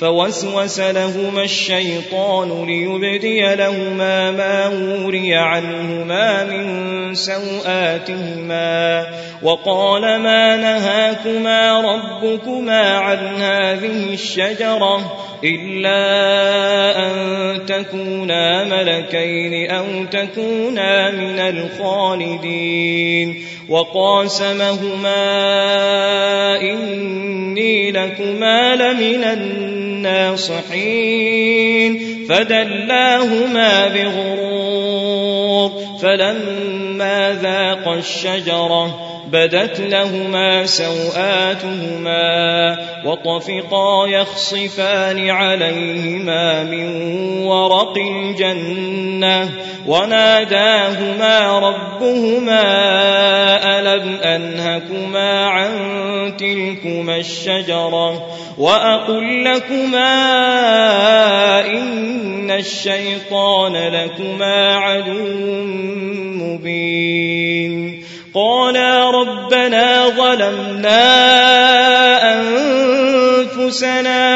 فوسوس لهما الشيطان ليبدي لهما ما وري عنهما من سوآتهما وقال ما نهاكما ربكما عن هذه الشجرة إلا أن تكونا ملكين أو تكونا من الخالدين وقاسمهما إني لكما لمن الناصحين فدلاهما بغرور فلما ذاق الشجره بدت لهما سوآتهما وطفقا يخصفان عليهما من ورق الجنة وناداهما ربهما ألم أنهكما تلكما الشجرة وأقل لكما إن الشيطان لكما عدو مبين. قالا ربنا ظلمنا أنفسنا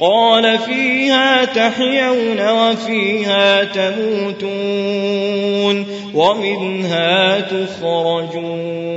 قال فيها تحيون وفيها تموتون ومنها تخرجون.